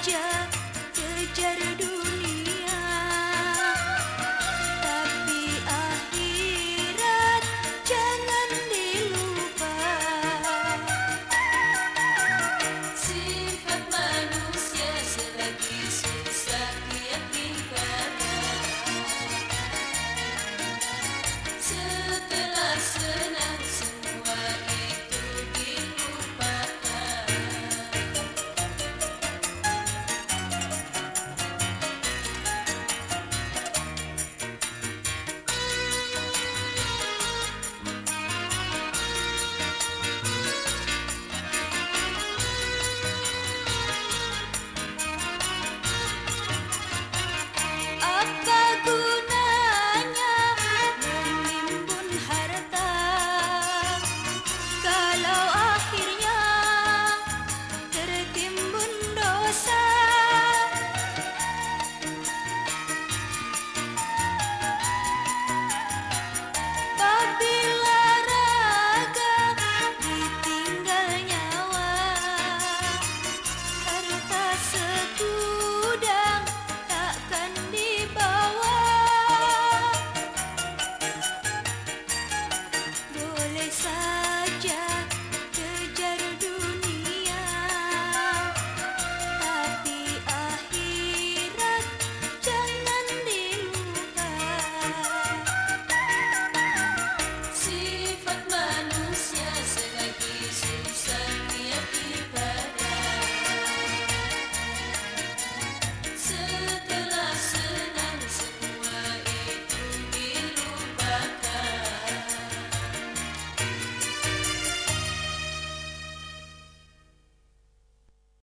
kejar kejar dunia